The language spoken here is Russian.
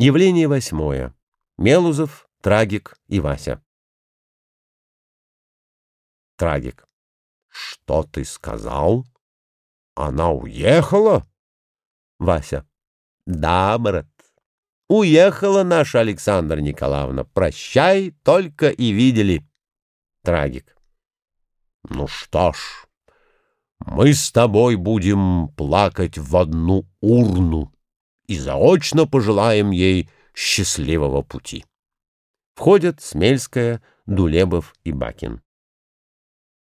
Явление восьмое. Мелузов, Трагик и Вася. Трагик. Что ты сказал? Она уехала? Вася. Да, брат. Уехала наша Александра Николаевна. Прощай, только и видели. Трагик. Ну что ж, мы с тобой будем плакать в одну урну и заочно пожелаем ей счастливого пути. Входят Смельская, Дулебов и Бакин.